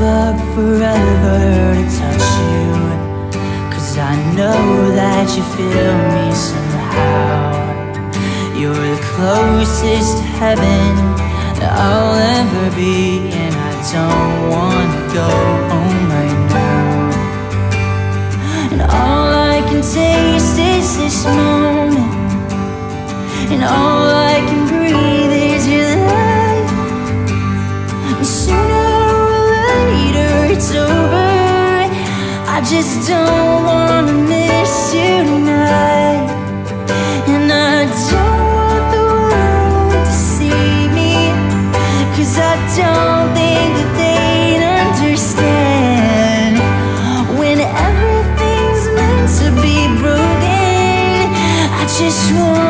give up forever to touch you. Cause I know that you feel me somehow. You're the closest to heaven that I'll ever be And I don't wanna go home right now. And all I can taste is this moment. And all I can I just don't wanna miss you tonight. And I don't want the world to see me. Cause I don't think that they'd understand. When everything's meant to be broken, I just want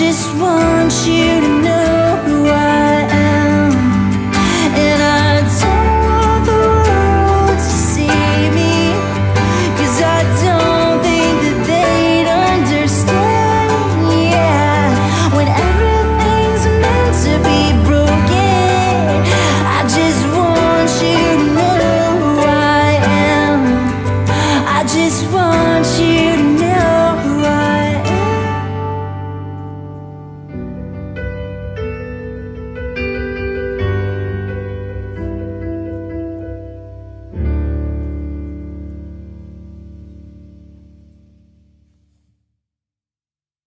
just want you to